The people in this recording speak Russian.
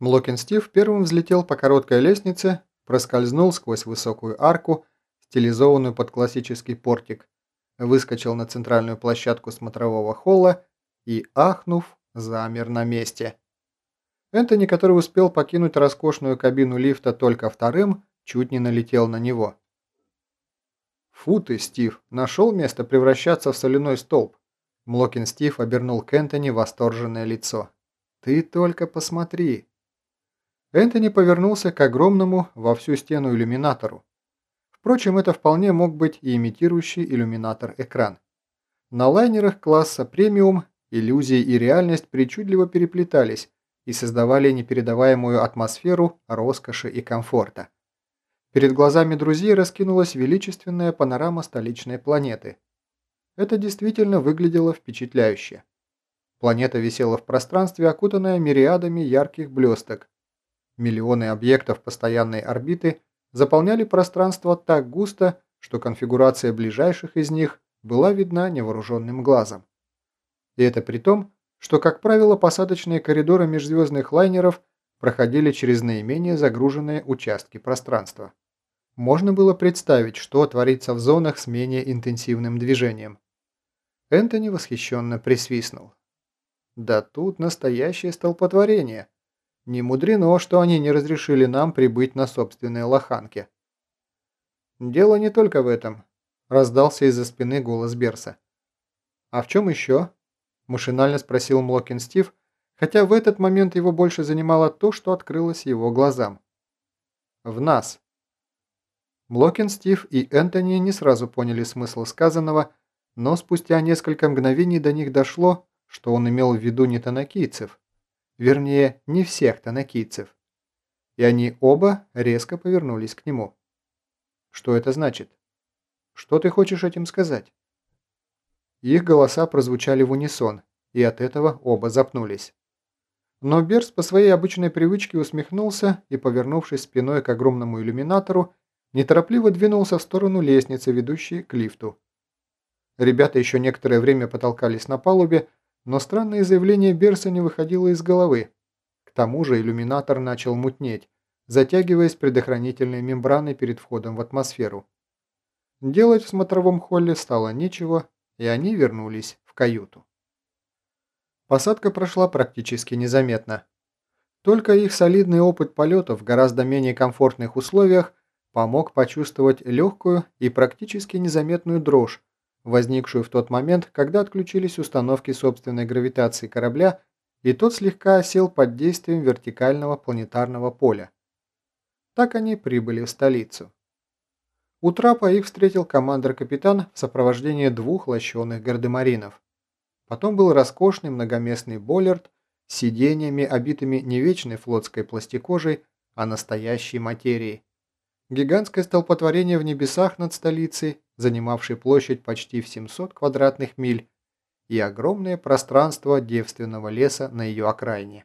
Млокин Стив первым взлетел по короткой лестнице, проскользнул сквозь высокую арку, стилизованную под классический портик, выскочил на центральную площадку смотрового холла и, ахнув, замер на месте. Энтони, который успел покинуть роскошную кабину лифта только вторым, чуть не налетел на него. «Фу ты, Стив, нашел место превращаться в соляной столб!» Млокин Стив обернул к Энтони восторженное лицо. «Ты только посмотри!» Энтони повернулся к огромному во всю стену иллюминатору. Впрочем, это вполне мог быть и имитирующий иллюминатор-экран. На лайнерах класса премиум иллюзии и реальность причудливо переплетались и создавали непередаваемую атмосферу роскоши и комфорта. Перед глазами друзей раскинулась величественная панорама столичной планеты. Это действительно выглядело впечатляюще. Планета висела в пространстве, окутанная мириадами ярких блесток, Миллионы объектов постоянной орбиты заполняли пространство так густо, что конфигурация ближайших из них была видна невооруженным глазом. И это при том, что, как правило, посадочные коридоры межзвездных лайнеров проходили через наименее загруженные участки пространства. Можно было представить, что творится в зонах с менее интенсивным движением. Энтони восхищенно присвистнул. «Да тут настоящее столпотворение!» Не мудрено, что они не разрешили нам прибыть на собственной лоханке. «Дело не только в этом», – раздался из-за спины голос Берса. «А в чем еще?» – машинально спросил Млокин Стив, хотя в этот момент его больше занимало то, что открылось его глазам. «В нас». Млокин Стив и Энтони не сразу поняли смысл сказанного, но спустя несколько мгновений до них дошло, что он имел в виду не танакийцев, Вернее, не всех танакийцев. И они оба резко повернулись к нему. Что это значит? Что ты хочешь этим сказать? Их голоса прозвучали в унисон, и от этого оба запнулись. Но Берс по своей обычной привычке усмехнулся и, повернувшись спиной к огромному иллюминатору, неторопливо двинулся в сторону лестницы, ведущей к лифту. Ребята еще некоторое время потолкались на палубе, но странное заявление Берса не выходило из головы. К тому же иллюминатор начал мутнеть, затягиваясь предохранительной мембраной перед входом в атмосферу. Делать в смотровом холле стало нечего, и они вернулись в каюту. Посадка прошла практически незаметно. Только их солидный опыт полетов в гораздо менее комфортных условиях помог почувствовать легкую и практически незаметную дрожь, возникшую в тот момент, когда отключились установки собственной гравитации корабля, и тот слегка осел под действием вертикального планетарного поля. Так они прибыли в столицу. У трапа их встретил командир-капитан в сопровождении двух лощеных гардемаринов. Потом был роскошный многоместный боллерд с сиденьями, обитыми не вечной флотской пластикожей, а настоящей материей. Гигантское столпотворение в небесах над столицей, занимавшей площадь почти в 700 квадратных миль, и огромное пространство девственного леса на ее окраине.